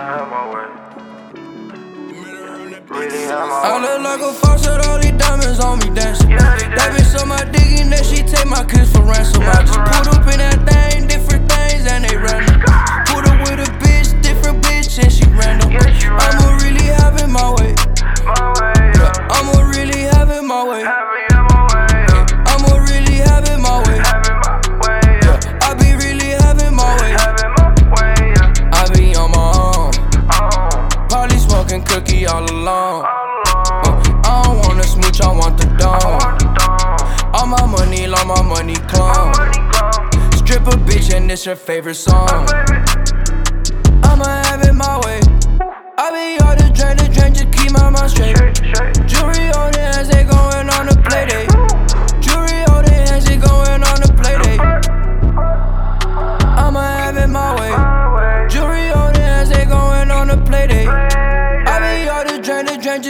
I look like a faucet, all these diamonds on me dancing. Cookie all alone. Uh, I don't wanna smooch, I want the dome. All my money, all my money clone. Strip a bitch and it's her favorite song.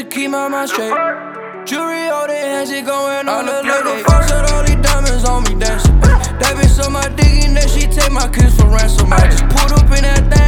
Drain, the drain, just keep my mind straight. Jewelry the hands, they going on the play date. Faucet, all these diamonds on me dancing. That bitch on my dick and that she take my kiss for ransom. I just put up in that thing.